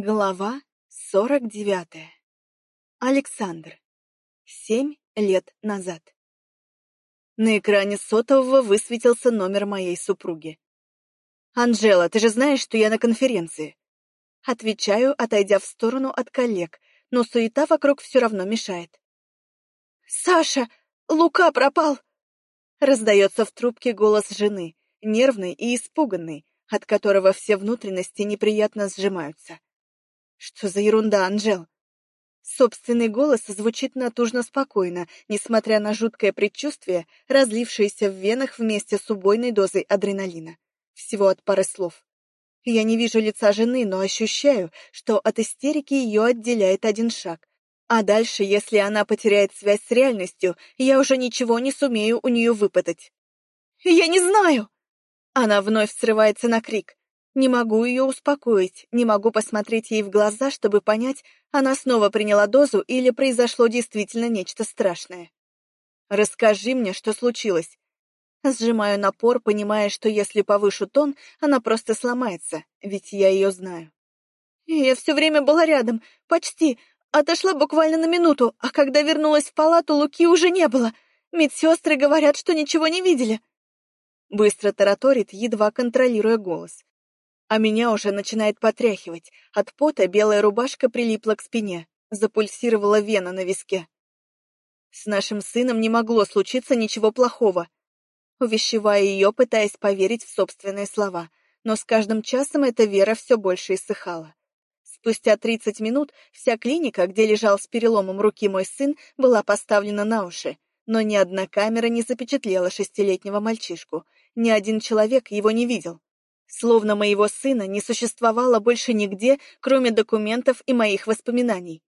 Глава сорок девятая. Александр. Семь лет назад. На экране сотового высветился номер моей супруги. «Анжела, ты же знаешь, что я на конференции?» Отвечаю, отойдя в сторону от коллег, но суета вокруг все равно мешает. «Саша, Лука пропал!» Раздается в трубке голос жены, нервный и испуганный, от которого все внутренности неприятно сжимаются. Что за ерунда, Анжел? Собственный голос звучит натужно спокойно, несмотря на жуткое предчувствие, разлившееся в венах вместе с убойной дозой адреналина. Всего от пары слов. Я не вижу лица жены, но ощущаю, что от истерики ее отделяет один шаг. А дальше, если она потеряет связь с реальностью, я уже ничего не сумею у нее выпытать. «Я не знаю!» Она вновь срывается на крик. Не могу ее успокоить, не могу посмотреть ей в глаза, чтобы понять, она снова приняла дозу или произошло действительно нечто страшное. «Расскажи мне, что случилось». Сжимаю напор, понимая, что если повышу тон, она просто сломается, ведь я ее знаю. Я все время была рядом, почти, отошла буквально на минуту, а когда вернулась в палату, Луки уже не было. Медсестры говорят, что ничего не видели. Быстро тараторит, едва контролируя голос а меня уже начинает потряхивать. От пота белая рубашка прилипла к спине, запульсировала вена на виске. С нашим сыном не могло случиться ничего плохого. Увещевая ее, пытаясь поверить в собственные слова, но с каждым часом эта вера все больше иссыхала. Спустя 30 минут вся клиника, где лежал с переломом руки мой сын, была поставлена на уши, но ни одна камера не запечатлела шестилетнего мальчишку, ни один человек его не видел. Словно моего сына не существовало больше нигде, кроме документов и моих воспоминаний.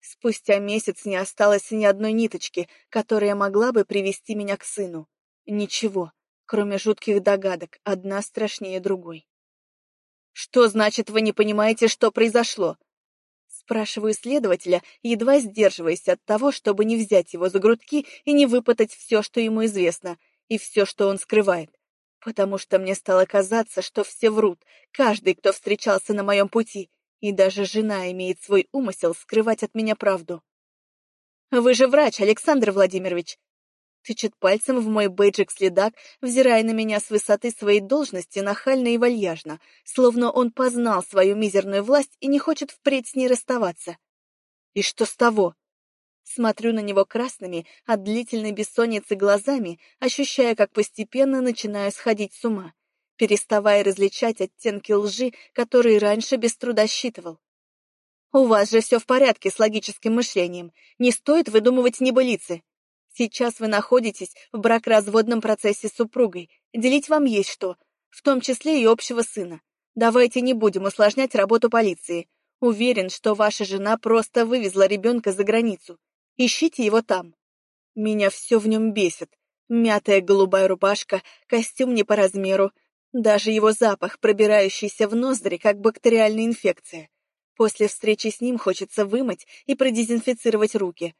Спустя месяц не осталось ни одной ниточки, которая могла бы привести меня к сыну. Ничего, кроме жутких догадок, одна страшнее другой. «Что значит, вы не понимаете, что произошло?» Спрашиваю следователя, едва сдерживаясь от того, чтобы не взять его за грудки и не выпытать все, что ему известно, и все, что он скрывает потому что мне стало казаться, что все врут, каждый, кто встречался на моем пути, и даже жена имеет свой умысел скрывать от меня правду. «Вы же врач, Александр Владимирович!» Тычет пальцем в мой бейджик-следак, взирая на меня с высоты своей должности нахально и вальяжно, словно он познал свою мизерную власть и не хочет впредь с ней расставаться. И что с того? Смотрю на него красными от длительной бессонницы глазами, ощущая, как постепенно начинаю сходить с ума, переставая различать оттенки лжи, которые раньше без труда считывал. «У вас же все в порядке с логическим мышлением. Не стоит выдумывать небылицы. Сейчас вы находитесь в бракоразводном процессе с супругой. Делить вам есть что, в том числе и общего сына. Давайте не будем усложнять работу полиции. Уверен, что ваша жена просто вывезла ребенка за границу. Ищите его там. Меня все в нем бесит. Мятая голубая рубашка, костюм не по размеру, даже его запах, пробирающийся в ноздри, как бактериальная инфекция. После встречи с ним хочется вымыть и продезинфицировать руки.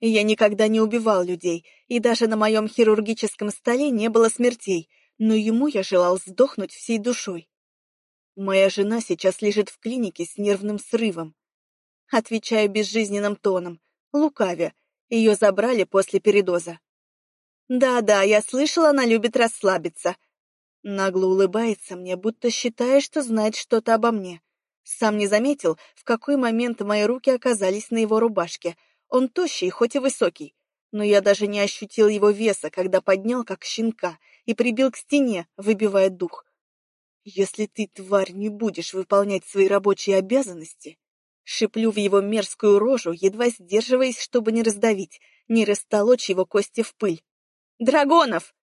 Я никогда не убивал людей, и даже на моем хирургическом столе не было смертей, но ему я желал сдохнуть всей душой. Моя жена сейчас лежит в клинике с нервным срывом. Отвечаю безжизненным тоном, лукавя. Ее забрали после передоза. Да-да, я слышала, она любит расслабиться. Нагло улыбается мне, будто считая, что знает что-то обо мне. Сам не заметил, в какой момент мои руки оказались на его рубашке. Он тощий, хоть и высокий. Но я даже не ощутил его веса, когда поднял, как щенка, и прибил к стене, выбивая дух. Если ты, тварь, не будешь выполнять свои рабочие обязанности, Шиплю в его мерзкую рожу, едва сдерживаясь, чтобы не раздавить, не растолочь его кости в пыль. «Драгонов!»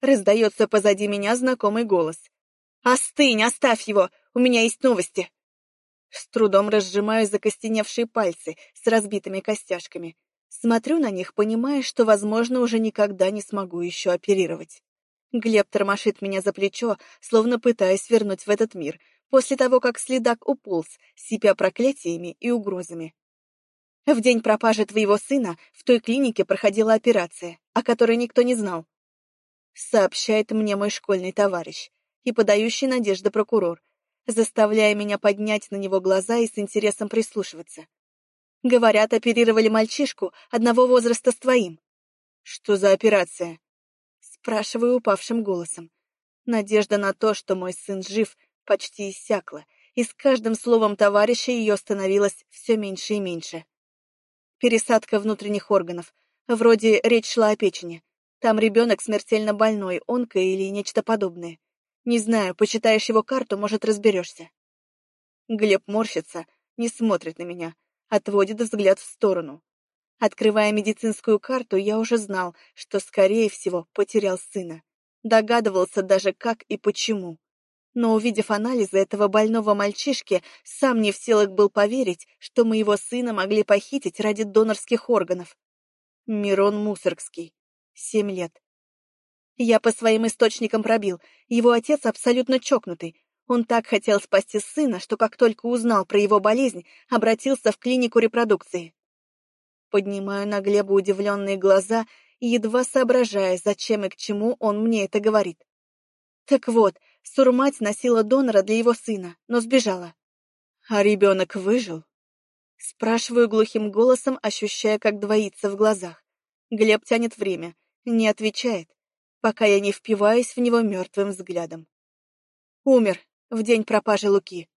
Раздается позади меня знакомый голос. «Остынь, оставь его! У меня есть новости!» С трудом разжимаю закостеневшие пальцы с разбитыми костяшками. Смотрю на них, понимая, что, возможно, уже никогда не смогу еще оперировать. Глеб тормошит меня за плечо, словно пытаясь вернуть в этот мир, после того, как следак уполз, сипя проклятиями и угрозами. В день пропажи твоего сына в той клинике проходила операция, о которой никто не знал. Сообщает мне мой школьный товарищ и подающий надежды прокурор. заставляя меня поднять на него глаза и с интересом прислушиваться. Говорят, оперировали мальчишку одного возраста с твоим. Что за операция? Спрашиваю упавшим голосом. Надежда на то, что мой сын жив, почти иссякла, и с каждым словом товарища ее становилось все меньше и меньше. Пересадка внутренних органов. Вроде речь шла о печени. Там ребенок смертельно больной, онко или нечто подобное. Не знаю, почитаешь его карту, может, разберешься. Глеб морщится, не смотрит на меня, отводит взгляд в сторону. Открывая медицинскую карту, я уже знал, что, скорее всего, потерял сына. Догадывался даже, как и почему. Но, увидев анализы этого больного мальчишки, сам не в силах был поверить, что моего сына могли похитить ради донорских органов. Мирон Мусоргский. Семь лет. Я по своим источникам пробил. Его отец абсолютно чокнутый. Он так хотел спасти сына, что как только узнал про его болезнь, обратился в клинику репродукции. Поднимаю на Глеба удивленные глаза едва соображая, зачем и к чему он мне это говорит. Так вот, Сурмать носила донора для его сына, но сбежала. А ребенок выжил? Спрашиваю глухим голосом, ощущая, как двоится в глазах. Глеб тянет время, не отвечает, пока я не впиваюсь в него мертвым взглядом. Умер в день пропажи Луки.